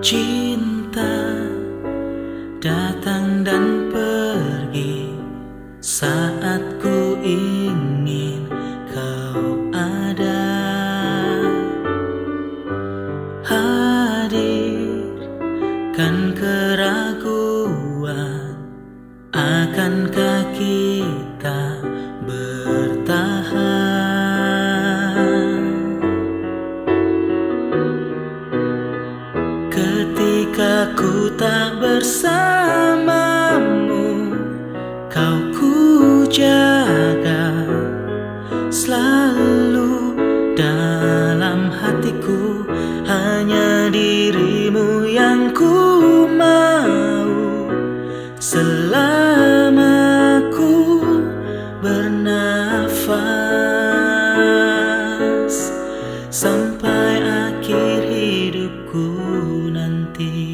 Cinta datang dan pergi saat ku ingin kau ada. Hadirkan keraguan akankah kita tak bersamamu kau ku jaga selalu dalam hatiku. Hanya dirimu yang ku mau. Selama ku bernafas sampai akhir hidupku nanti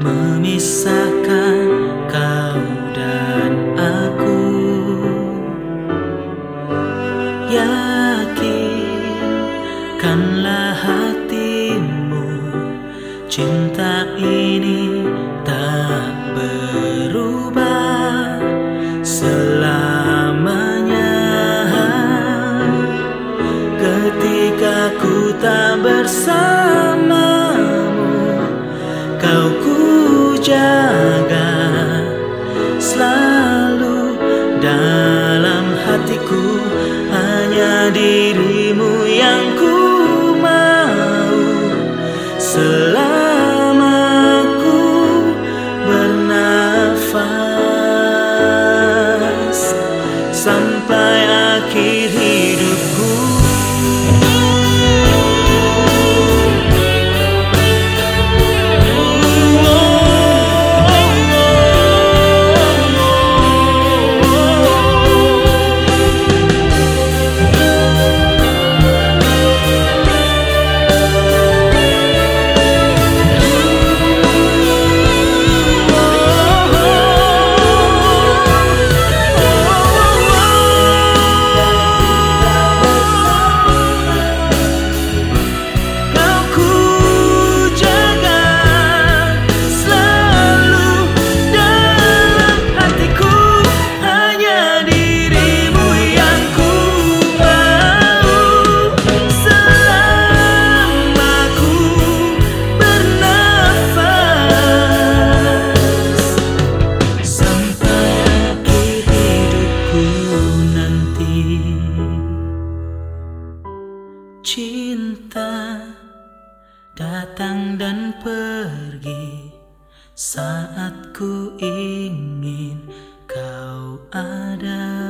memisahkan kau dan aku. Yakinkanlah hatimu cinta ini tak berubah. Selamanya cinta datang dan pergi saat ku ingin kau ada.